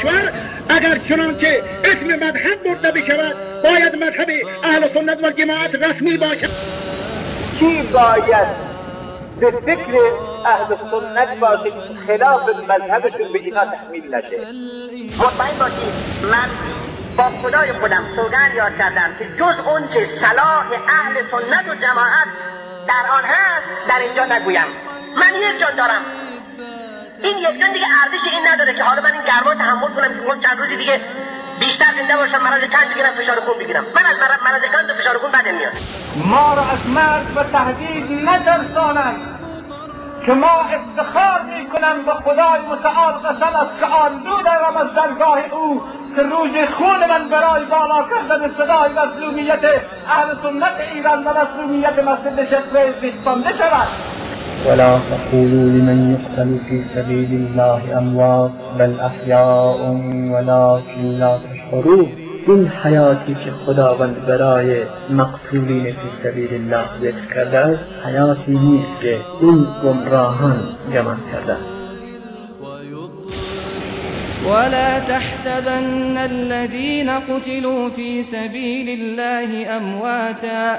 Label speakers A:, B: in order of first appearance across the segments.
A: کشور اگر چنانچه اسم مذهب برده بشود باید مذهب اهل سنت و جماعت رسمی باشد.
B: کی باید به فکر اهل سنت باشه خلاف مذهبشون به اینا تحمیل نشه.
C: مطمئن باشید. من با خدای خودم سوگند یاد کردم که جز اون که صلاح اهل سنت و جماعت در آن هست در اینجا نگویم. من یک جان دارم. این یک دیگه ارزش این نداره که حالا من این گرما تحمل کنم که چند روزی دیگه بیشتر زنده باشم مرض کم بگیرم فشار خون بگیرم. من از مرض کم و فشار خون بدم میاد
B: ما را از مرد و تهدید ندرسانند که ما افتخار می کنم به خدای متعال قسم است که آن دودم از درگاه او که روز خون من برای بالا کردن صدای مظلومیت اهل سنت ایران و مظلومیت مسجد شیخ فیض خوانده شود
D: ولا تقولوا لمن يقتل في سبيل الله أموات بل أحياء ولكن لا تشعرون. این حیاتی که خداوند برای مقتولین فی سبیل الله ذکر کرده است حیاتی نیست که این گمراهان کرده
E: ولا تحسبن الذين قتلوا في سبيل الله أمواتا.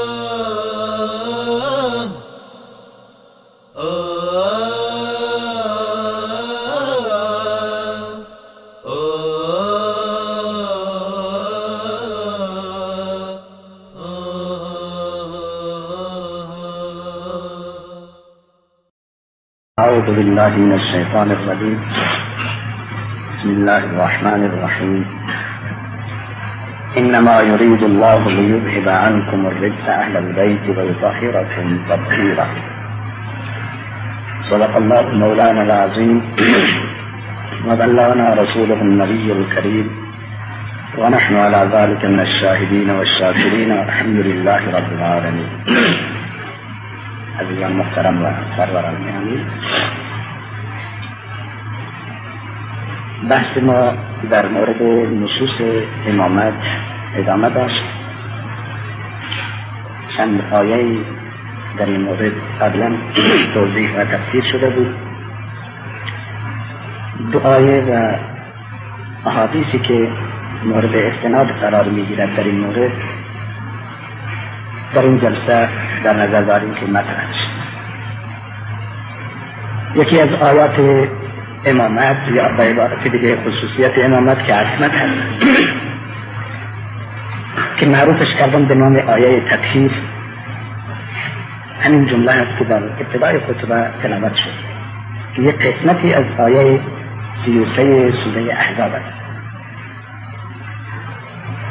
F: أعوذ بالله من الشيطان الرجيم. بسم الله الرحمن الرحيم. إنما يريد الله ليذهب عنكم الرجس أهل البيت ويطهركم تطهيرا. صدق الله مولانا العظيم. وبلغنا رسوله النبي الكريم. ونحن على ذلك من الشاهدين والشاكرين والحمد لله رب العالمين. عزیزان محترم و سروران بحث ما در مورد نصوص امامت ادامه داشت. چند آیه در این مورد قبلا توضیح و تفسیر شده بود. دو آیه و احادیثی که مورد استناد قرار می‌گیرد در این مورد در این جلسه در نظر داریم که مطرح یکی از آیات امامت یا به عبارت دیگه خصوصیت امامت که عصمت هست. که معروفش کردن به نام آیه تطهیر. همین جمله هست که در ابتدای خطبه تلاوت شد. که یک قسمتی از آیه سیوسه سوره احزاب است.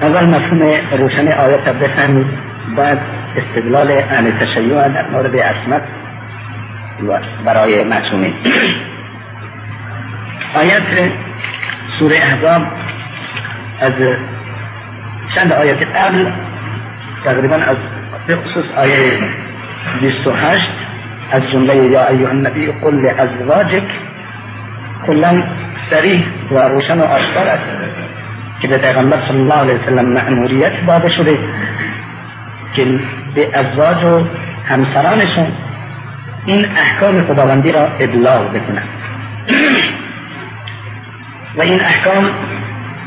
F: اول مفهوم روشن آیات را بفهمید. بعد استدلال اهل تشیع در مورد عصمت برای معصومین. آیت سوره احزاب از چند آیت قبل تقریبا از بخصوص آیه 28 از جمله یا ایها النبی قل لازواجک کلا صریح و روشن و آشکار است که به پیغمبر صلی الله علیه وسلم مأموریت داده شده که به ازواج و همسرانشون این احکام خداوندی را ابلاغ بکنند. و این احکام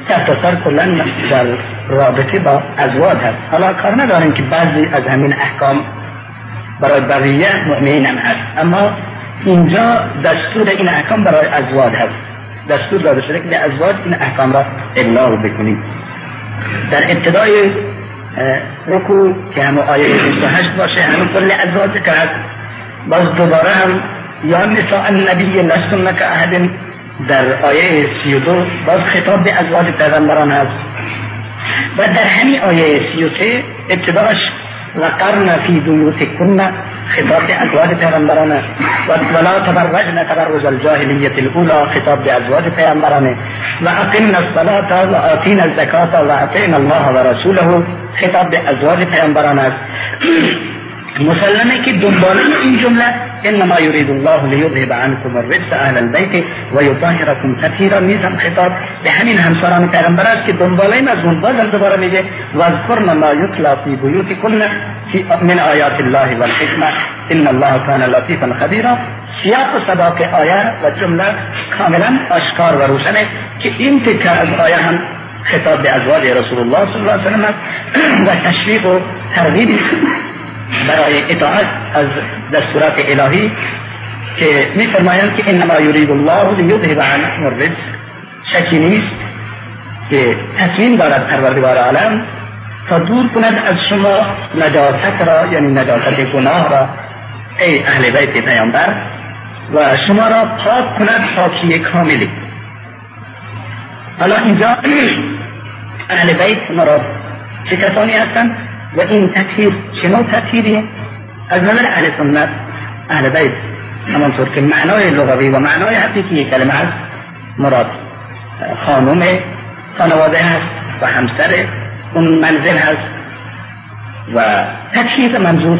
F: تحت سر کلا در رابطه با ازواج هست. حالا کار نداریم که بعضی از همین احکام برای بقیه مؤمنین هم هست. اما اینجا دستور این احکام برای ازواج هست. دستور داده شده که به ازواج این احکام را ابلاغ بکنیم. در ابتدای رکو که همه آیه 28 باشه همه کل ازواج که هست باز دوباره هم یا نساء النبی لستن که در آیه سی و دو باز خطاب به ازواج پیغمبران هست و در همین آیه سی و سه ابتداش وقرن فی بیوتکن خطاب به ازواج پیغمبران و ولا تبرجن تبرج الجاهلیت الاولى خطاب به ازواج پیغمبران. و اقمنا الصلاة و آتینا الزکاة و اطعنا الله و رسوله خطاب به ازواج پیغمبران است. مسلمه که دنباله این جمله انما یرید الله لیذهب عنکم الرجس اهل البیت و یطهرکم تطهیرا نیزم خطاب به همین همسران پیغمبر است که دنباله مضمون بازم دوباره میگه و اذکرن ما یتلا فی بیوتکن من آیات الله و الحکمه ان الله کان لطیفا خبیرا. سیاق و سباق آیه و جمله کاملا آشکار و روشنه که این تکه از آیه هم خطاب به ازواج رسول الله صلی الله علیه وسلم و تشویق و ترغیب برای اطاعت از دستورات الهی که می فرمایند که انما یرید الله لیذهب عنکم الرجس. شکی نیست که تصمیم دارد پروردگار عالم تا دور کند از شما نجاست را یعنی نجاست گناه را ای اهل بیت پیامبر و شما را پاک کند پاکی کاملی. حالا اینجا اهل بیت مراد چه کسانی هستند؟ و این تطهیر نوع تطهیریه از نظر اهل سنت اهل بیت همانطور که معنای لغوی و معنای حقیقی کلمه هست مراد خانم خانواده هست و همسر اون منزل هست و تطهیر منظور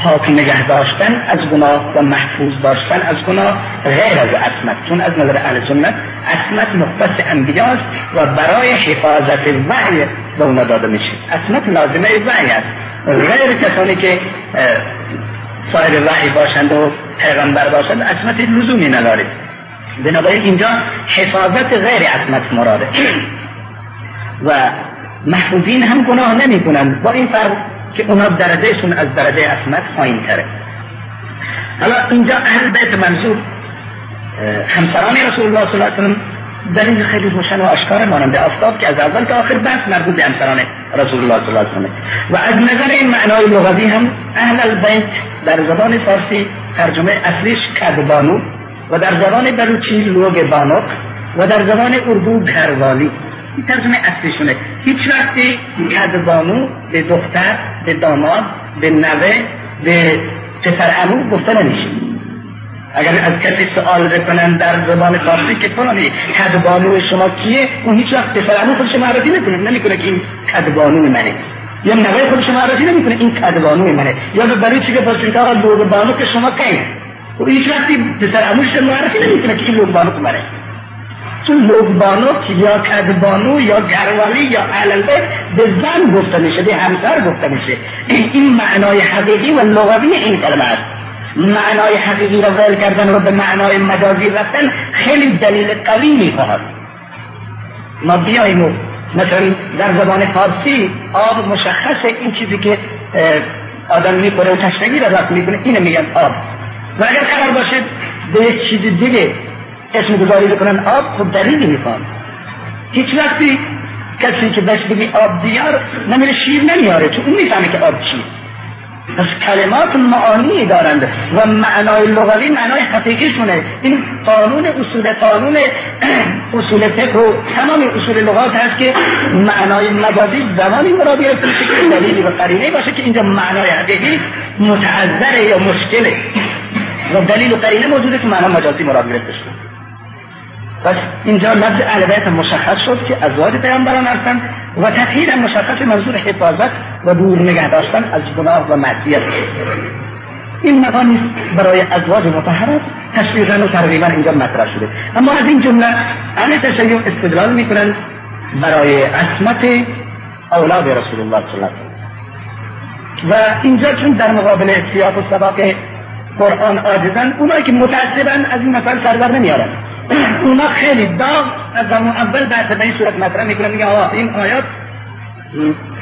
F: پاک نگه داشتن از گناه و محفوظ داشتن از گناه غیر از عصمت. چون از نظر اهل سنت عصمت مختص انبیاست و برای حفاظت وحی به اونا داده میشه. عصمت لازمه وحی است. غیر کسانی که سایر وحی باشند و پیغمبر باشند عصمت لزومی نداره بنابراین اینجا حفاظت غیر عصمت مراده. و محفوظین هم گناه نمی کنند با این فرق که اونا درجهشون از درجه عصمت پایین تره حالا اینجا اهل بیت منظور همسران رسول الله صلی الله علیه وسلم دلیل خیلی روشن و آشکار مانند آفتاب که از اول تا آخر بحث مربوط به همسران رسول الله صلی الله علیه و از نظر این معنای لغوی هم اهل البیت در زبان فارسی ترجمه اصلیش کدبانو و در زبان بلوچی لوگ بانوک و در زبان اردو گروالی این ترجمه اصلیشونه هیچ وقتی کدبانو به دختر به داماد به نوه به پسر امو گفته نمیشه. اگر از کسی سوال بکنن در زبان فارسی که فلانی کدبانو شما کیه؟ اون هیچ وقت پسر امو خودش معرفی نکنه نمی‌کنه که این کدبانو منه. یا نوه خودش معرفی نمی‌کنه این کدبانو منه. یا به که پرسین که آقا لوگ بانو که شما کیه و هیچ وقتی پسر اموش معرفی نمی‌کنه که این لوگ بانو منه. چون لوگبانو یا کدبانو یا گروالی یا علالبیت به زن گفته میشه به همسر گفته میشه. این معنای حقیقی و لغوی این کلمه است. معنای حقیقی را ول کردن و به معنای مجازی رفتن خیلی دلیل قوی می‌خواهد. ما بیاییم و مثلا در زبان فارسی آب مشخصه این چیزی که آدم می‌کنه و تشنگی را رفت می‌کنه اینه میگن آب. و اگر قرار باشه به یک چیز دیگه اسم گذاری بکنن آب خب دلیلی می‌خوان هیچ وقتی کسی که بهش بگی آب دیار نمیره شیر نمیاره چون اون می‌فهمه که آب چیه. کلمات معانی دارند و معنای لغوی معنای حقیقیشونه. این قانون اصول قانون اصول فقه و تمام اصول لغات هست که معنای مجازی زمانی گرفته میشه که دلیلی و قرینه باشه که اینجا معنای حقیقی متعذره یا مشکله. و دلیل و قرینه موجوده که معنای مجازی مراد گرفته شده. پس اینجا لفظ اهل مشخص شد که ازواج پیامبران هستند. و تطهیر مشخص منظور حفاظت و دور نگه داشتن از گناه و معصیت. این مقامی برای ازواج مطهرات تشویقا و ترغیبا اینجا مطرح شده. اما از این جمله اهل تشیع استدلال می‌کنند برای عصمت اولاد رسول الله صلی الله علیه و اینجا چون در مقابل سیاق و سباق قرآن عاجزن اونایی که متعصبن از این مثال سربر نمیارن اونا خیلی داغ از زمان اول بحث به این صورت مطرح می‌کنن میگه آقا این آیات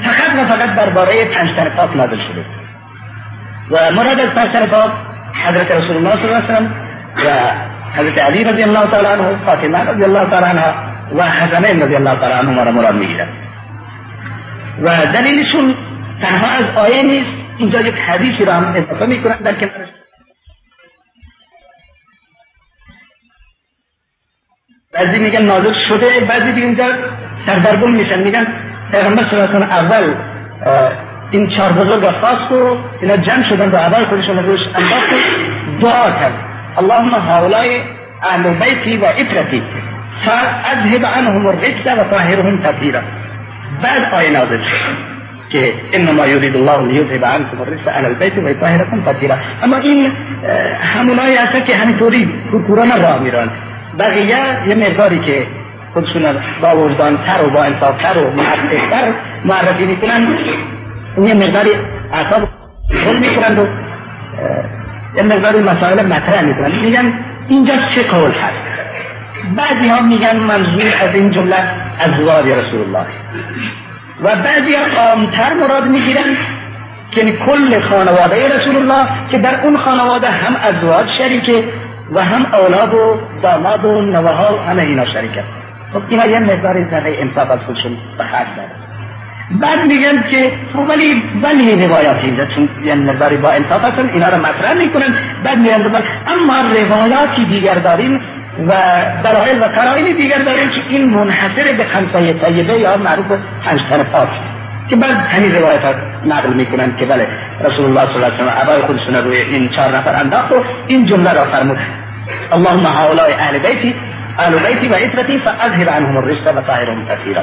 F: فقط و فقط درباره پنج پاک نازل شده. و مراد از پنج پاک حضرت رسول الله صلی الله علیه وسلم و حضرت علی رضی الله تعالی عنه فاطمه رضی الله تعالی عنها و حسنین رضی الله تعالی عنهما را مراد می‌گیرن. و دلیلشون تنها از آیه نیست اینجا یک حدیثی را هم اضافه می‌کنن در کنارش بعضی میگن نازل شده بعضی دیگه اینجا سردرگم میشن میگن پیغمبر صلی الله اول این چهار بزرگ خواست و اینا جمع شدن و اول خودشون روش انداخت دعا کرد. اللهم هؤلاء اهل بیتی و اطرتی فاذهب عنهم الرجس و طاهرهم تطهیرا. بعد آیه نازل شد که انما یرید الله لیذهب عنکم الرجس اهل البیت و یطهرکم تطهیرا. اما این همونایی هستن که همینطوری کورکورانه راه میرن. بقیه یه مقداری که خودشون با وجدانتر و با انصافتر و محققتر معرفی می‌کنن اون یه مقداری اعصاب خود می‌کنند و یه مقداری مسائل مطرح می‌کنن. میگن اینجا چه قول هست؟ بعضی ها میگن منظور از این جمله ازواج رسول الله و بعضی عامتر مراد می‌گیرن که کل خانواده رسول الله که در اون خانواده هم ازواج شریکه و هم اولاد و داماد و نوها همه اینا شریکه خب اینا یه مقدار ذره انصاف از خودشون به حق داره بعد میگن که خب ولی ولی روایات اینجا چون یه مقداری با انصاف هستن اینا رو مطرح می‌کنن. بعد میگن اما روایاتی دیگر داریم و دلایل و قرائن دیگر داریم که این منحصر به خمسه طیبه یا معروف پنج پاک. که بعد همین روایت نقل می‌کنن که بله رسول الله صلی الله علیه و ابای خودشون روی این چهار نفر انداخت و این جمله را فرمود. اللهم هؤلاء اهل بیتی اهل بیتی و اطرتی فاذهب عنهم الرجس و طاهرهم تطهیرا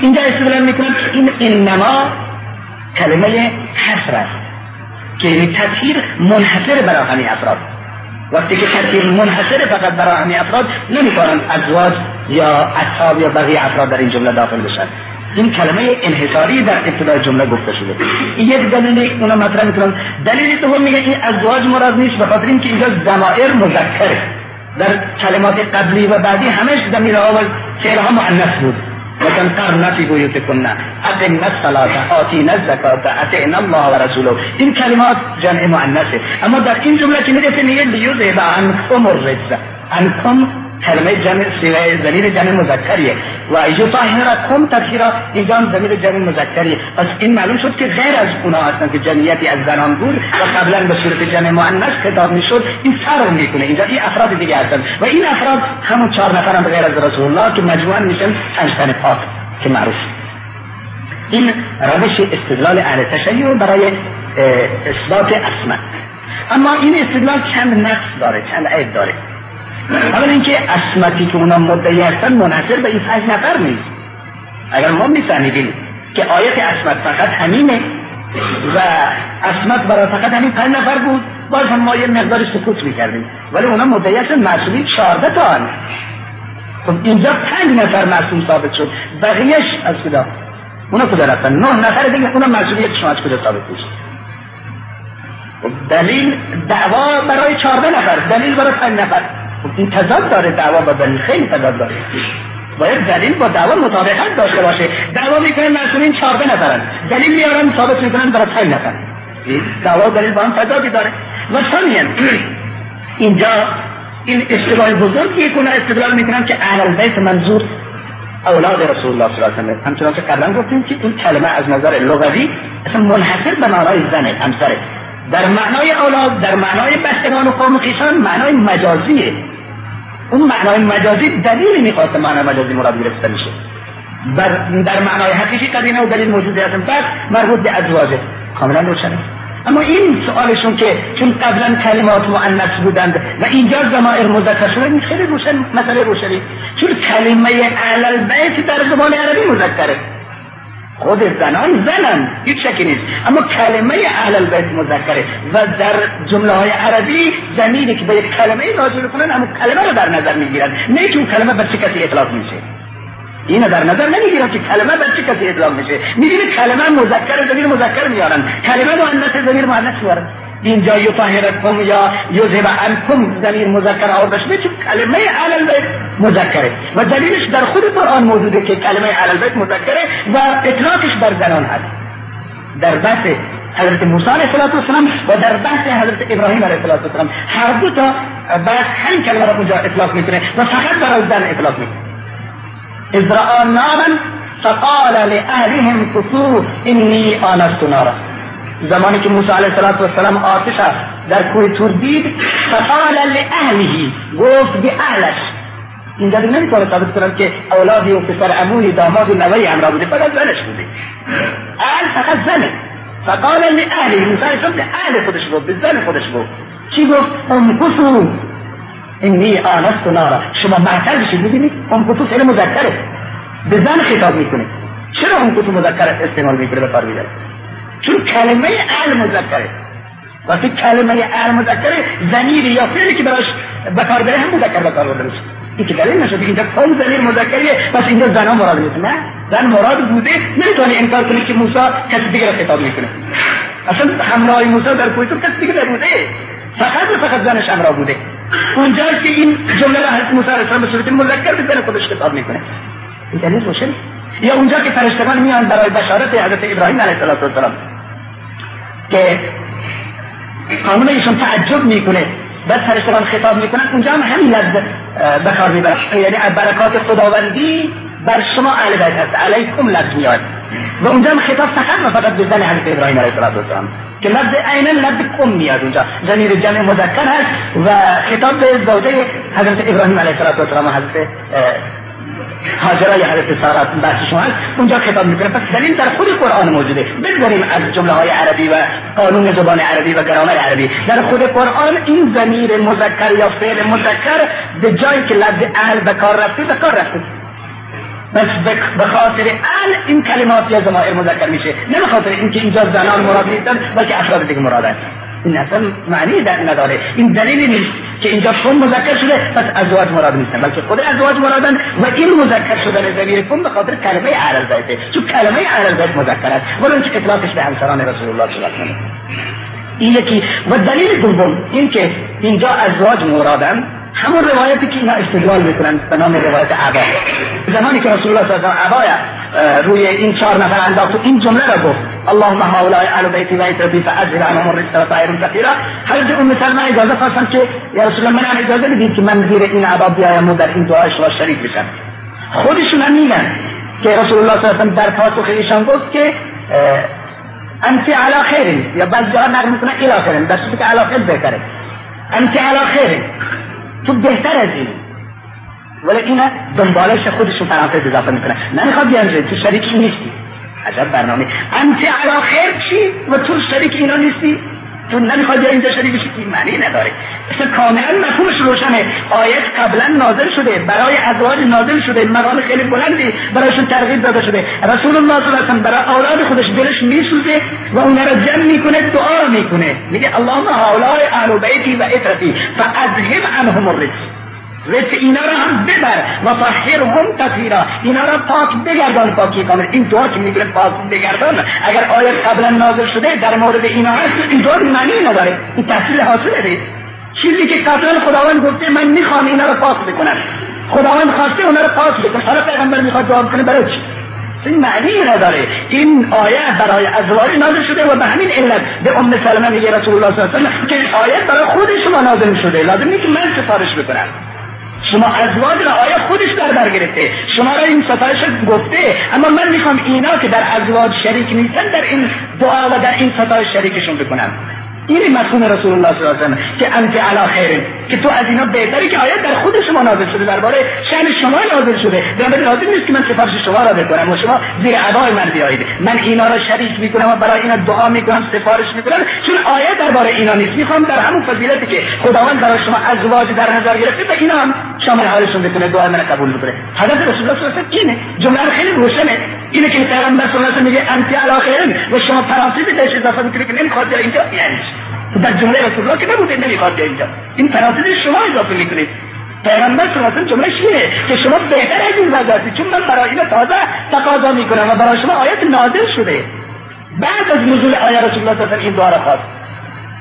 F: اینجا استدلال می‌کنن که این انما کلمه حسر است که این تطهیر منحصر برای همین افراد. وقتی که تطهیر منحصر فقط برای همین افراد نمی‌توانند ازواج یا اصحاب یا بقیه افراد در این جمله داخل بشن. این کلمه انحصاری در ابتدای جمله گفته شده. یک دلیل اونا مطرح می‌کنن. دلیل دوم میگه این ازواج مراد نیست به خاطر اینکه اینجا ضمائر مذکره. در کلمات قبلی و بعدی همش ضمیر ها و فعل ها مؤنث بود. وكم قرن في بيوتكن أقمنا الصلاة آتينا الزكاة أطعنا الله ورسوله این کلمات جمع مؤنثه. اما در این جمله که میگه میگه لیذهب عنکم الرجس عنکم کلمه جمع ضمیر جمع مذکریه. و یطهرکم تطهیرا اینجا هم ضمیر جمع مذکریه. پس این معلوم شد که غیر از اونها هستن که جمعیتی از زنان بود و قبلا به صورت جمع مؤنث خطاب می‌شد این فرق می‌کنه. اینجا این افراد دیگه هستن. و این افراد همون چهار هم غیر از رسول الله که مجموعا میشن پنج پاک که معروف. این روش استدلال اهل تشیع برای اثبات اسمت اما این استدلال چند نقص داره چند عیب داره. اولا اینکه اسمتی که اونا مدعی هستن منحصر به این پنج نفر نیست. اگر ما میفهمیدیم که آیت اسمت فقط همینه و اسمت برای فقط همین پنج نفر بود باز هم ما یه مقدار سکوت می‌کردیم. ولی اونا مدعی هستن معصومی چهارده تا. خب اینجا پنج نفر معصوم ثابت شد. بقیهش از کجا؟ اونا کجا رفتن؟ نه نفر دیگه اونا معصومیت شما از کجا ثابت میشه دلیل دعوا برای چهارده نفر دلیل برای پنج نفر. این تضاد داره دعوا با دلیل خیلی تضاد داره. باید دلیل با دعوا مطابقت داشته باشه. دعوا می‌کنن مسئولین چهارده نفرن. دلیل میارن ثابت می‌کنن برای پنج نفر. دعوا دلیل با هم تضادی داره. و ثانیا اینجا این اشتباه بزرگی کنه استدلال می‌کنن که اهل البیت منظور اولاد رسول الله صلی الله علیه و همچنان که قبلا گفتیم که این کلمه از نظر لغوی اصلا منحصر به معنای زنه همسره. در معنای اولاد در معنای بستگان و قوم خیشان معنای مجازیه. اون معنای مجازی دلیل می‌خواد معنای مجازی مراد گرفته میشه. بر در معنای حقیقی قدینه و دلیل موجود هستن. پس مربوط به ازواجه کاملا روشنه. اما این سوالشون که چون قبلا کلمات مؤنث بودند و اینجا ضمائر مذکر شده این خیلی روشن مسئله روشنی. چون کلمه اهل البیت در زبان عربی مذکره. خود زنان زنن. هیچ شکی نیست. اما کلمه اهل البیت مذکره. و در جمله های عربی زمینی که به یک کلمه نازل کنن اما کلمه رو در نظر می‌گیرن. نه که کلمه به چه کسی اطلاق میشه. اینو در نظر نمی‌گیرن که کلمه بر چه کسی اطلاق میشه. می‌بینید کلمه مذکر زمیر مذکر میارن کلمه مؤنث زمیر مؤنث میارن اینجا یطهرکم یا یذهب عنکم زمیر مذکر آورده شده چون کلمه اهل البیت مذکره؟ و دلیلش در خود قرآن موجوده که کلمه اهل البیت مذکره و اطلاقش بر زنان هست. در بحث حضرت موسی علیه السلام و در بحث حضرت ابراهیم علیه السلام هر دو تا بحث همین کلمه را اونجا اطلاق می‌کنه و فقط برای زن اطلاق می‌کنه. رأى نارا فقال لأهلهم كثوا إني آنست نارا. زمانی که موسی علیه السلام آتش در کوه تور دید فقال لأهله گفت به اهلش. اینجا دیگه نمی‌تونه ثابت کنم که اولادی و پسر عموی داماد و نوی امرا بوده فقط زنش بوده. اهل فقط زنه. فقال لأهلی موسی اسلام به اهل خودش گفت به زن خودش گفت. چی گفت؟ انفسو اینی آنست نارا. شما معتر بشید ببینید انفسو فعل مذکره. به زن خطاب می‌کنه. چرا انفسو مذکر استعمال می‌کنه به کار چون کلمه اهل مذکره وقتی کلمه اهل مذکره زمیر یا فعلی که براش بکار بره هم مذکر بکار برده میشه. این که دلیل نشده اینجا کل زمیر مذکریه پس اینجا زنا مراد نیست نه زن مراد بوده نمی‌تونی انکار کنی که موسی کسی دیگه را خطاب می‌کنه اصلا همراه موسی در کوی تو کسی دیگه نبوده. فقط فقط زنش همراه بوده. اونجاست که این جمله را حضرت موسی علیه السلام به صورت مذکر به زن خودش خطاب می‌کنه. این دلیل روشن یا اونجا که فرشتگان میان برای بشارت حضرت ابراهیم علیه السلام. که قانون ایشون تعجب می‌کنه. بعد فرشتگان خطاب می‌کنن اونجا هم همین لفظ بکار می‌برن یعنی برکات خداوندی بر شما اهل بیت هست. علیکم لفظ میاد. و اونجا هم خطاب فقط و فقط به زن حضرت ابراهیم علیه السلام که لفظ عینا لفظ کم میاد اونجا. ضمیر جمع مذکر هست و خطاب به زوجه حضرت ابراهیم علیه السلام و حضرت حاضرای یا حضرت سارا بحث شما هست اونجا خطاب می‌کنه. پس دلیل در خود قرآن موجوده. بگذاریم از جمله های عربی و قانون زبان عربی و گرامر عربی. در خود قرآن این ضمیر مذکر یا فعل مذکر به جایی که لفظ اهل به کار رفته به کار رفته. بس به خاطر اهل این کلمات یا زمائر مذکر میشه. نه به خاطر اینکه اینجا زنان مراد نیستن بلکه افراد دیگه مرادن این اصلا معنی در نداره. این دلیلی نیست. که اینجا کن مذکر شده پس ازواج مراد نیستن بلکه خود ازواج مرادن و این مذکر شدن ضمیر کن به خاطر کلمه اهل البیت چون کلمه اهل البیت مذکر است ولی اینکه اطلاقش به همسران رسول الله صلی الله علیه این یکی. و دلیل دوم این که اینجا ازواج مرادن همون روایتی که اینا استدلال می‌کنن به نام روایت عبا زمانی که رسول الله صلی الله علیه و روی این چهار نفر انداخت و این جمله را گفت. اللهم هؤلاء اهل بیت بیت ربی فاجعل عنهم الرزق و طائر كثيرا حضرت ام سلمہ اجازه خواستن که یا رسول الله من اجازه بدید که من زیر این عبا بیایم و در این دعایش را شریک بشم. خودشون هم میگن که رسول الله صلی الله علیه و در پاسخ ایشان گفت که انت علی خیر یا بعضی جاها نقل می‌کنن الی در صورتی که علی خیر بهتره. انت علی خیر تو بهتر از این. ولی اینا دنبالش خودشون پرانتز اضافه می‌کنن. نمی‌خواد بیان تو شریک نیستی. عجب برنامه. انت علا خیر چی؟ و تو شریک اینا نیستی. تو نمی‌خواد یا اینجا شریک بشی. این معنی نداره. اصلا کاملا مفهومش روشنه. آیت قبلا نازل شده. برای ازواج نازل شده. مقام خیلی بلندی برایشون ترغیب داده شده. رسول الله صلی الله علیه برای اولاد خودش دلش میسوزه و اون را جمع می‌کنه دعا می‌کنه. میگه اللهم هؤلاء اهل بیتی و اطرتی فاذهب عنهم الرزق رزق اینا را هم ببر و طهرهم تطهیرا اینا را پاک بگردان پاکی کامل. این دعا که میگه پاک بگردان اگر آیت قبلا نازل شده در مورد اینا هست. این دعا معنی نداره. این تحصیل حاصله چیزی که قبلا خداوند گفته من می‌خوام اینا را پاک بکنم. خداوند خواسته اونا را پاک بکنه. حالا پیغمبر می‌خواد دعا کنه برای چی؟ این معنی نداره. این آیه برای ازواج نازل شده و به همین علت به ام سلمه میگه رسول الله صلی الله علیه و که آیه برای خود شما نازل شده. لازم نیست من سفارش بکنم. شما ازواج را آیا خودش در بر گرفته. شما را این ستایش گفته اما من می‌خوام اینا که در ازواج شریک نیستن در این دعا و در این ستایش شریکشون بکنم. این مفهوم رسول الله صلی الله علیه و که انت علی خیر. که تو از اینا بهتری که آیت در خود شما نازل شده درباره شأن شما نازل شده. بنابراین لازم نیست که من سفارش شما را بکنم و شما زیر عبای من بیایید. من اینا را شریک می‌کنم و برای اینا دعا می‌کنم سفارش می‌کنم. چون آیت درباره اینا نیست. می‌خوام در همون فضیلتی که خداوند برای شما ازواج در نظر گرفته به اینا هم شامل حالشون بکنه دعا من قبول بکنه. حضرت رسول الله صلی الله علیه و اینه. جمله خیلی روشنه. اینه که پیغمبر صلی الله علیه و میگه انت علی و شما پرانتز بهش اضافه می‌کنید که نمی‌خواد اینجا؟ یعنی در جمله رسول الله که نبوده نمی‌خواد اینجا. این پرانتز شما اضافه می‌کنید پیغمبر صلی الله علیه و اینه که شما بهتر از این وضعیتی چون من برای این تازه تقاضا می‌کنم و برای شما آیت نازل شده. بعد از نزول آیه رسول الله صلی این دعا را خواست.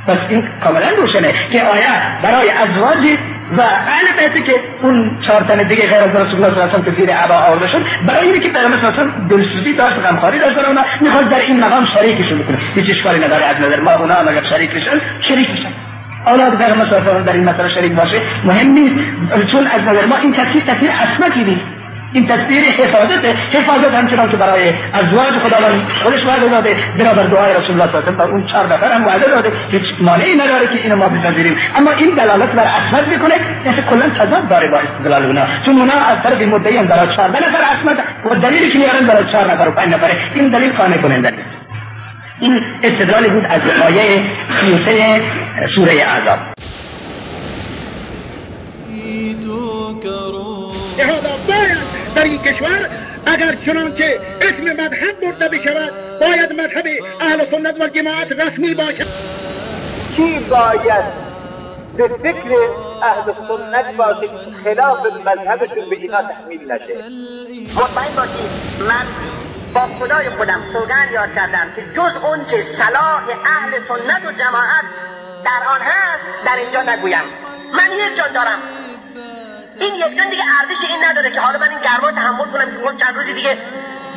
F: پس این کاملا روشنه که آیه برای ازواج و اهل بیتی که اون چهار تن دیگه غیر از رسول الله صلی که زیر عبا آورده شد برای اینکه پیغمبر صلی الله دلسوزی داشت غمخواری داشت برای اونا می‌خواد در این مقام شریکشون بکنه. هیچ اشکالی نداره از نظر ما اونا هم اگر شریک بشن. شریک بشن اولاد پیغمبر صلی در این مسئله شریک باشه مهم نیست چون از نظر ما این تفسیر تفسیر عصمتی نیست. این تصویر حفاظت حفاظت همچنان که برای ازواج خداوند خودش وعده داده بنابر دعای رسول الله صلی الله علیه و اون چهار نفر هم وعده داده. هیچ مانعی نداره که اینو ما بپذیریم. اما این دلالت بر عصمت می‌کنه. که کلا تضاد داره با استدلال اونا. چون اونا از طرف مدعی هم برای 14 نفر عصمت و دلیلی که میارن برای 4 نفر و 5 نفره. این دلیل قانع کننده این استدلالی بود از آیه 33 سوره اعذاب
A: در این کشور اگر چنانچه اسم مذهب برده بشود باید مذهب اهل سنت و جماعت رسمی باشد.
B: کی باید به فکر اهل سنت باشه خلاف مذهبشون به اینا تحمیل نشه؟
C: مطمئن باشید من با خدای خودم سوگند یاد کردم که جز اون که صلاح اهل سنت و جماعت در آن هست در اینجا نگویم. من یک جان دارم. این یک دیگه ارزش این نداره که حالا من این گرما تحمل کنم که خود چند روزی دیگه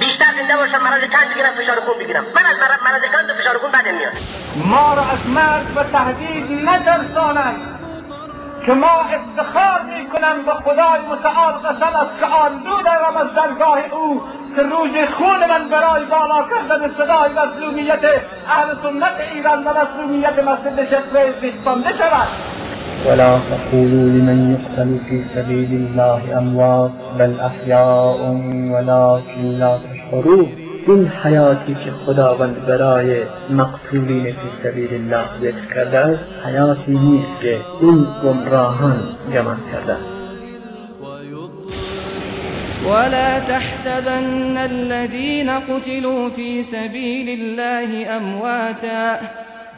C: بیشتر زنده باشم مرض کند بگیرم فشار خون بگیرم. من از مرض کند فشار خون بدم میاد
B: ما را از مرد و تهدید نترسانند که ما افتخار می کنم به خدای متعال قسم است که آن دو دارم از درگاه او که روز خون من برای بالا کردن صدای مظلومیت اهل سنت ایران و مظلومیت مسجد شکر زیستانده شود
D: ولا تقولوا لمن يقتل في سبيل الله أموات بل أحياء ولكن لا تشعرون. این حیاتی که خداوند برای مقتولین فی سبیل الله ذکر کرده است حیاتی نیست که این گمراهان گمان کرده
E: ولا تحسبن الذين قتلوا في سبيل الله أمواتا.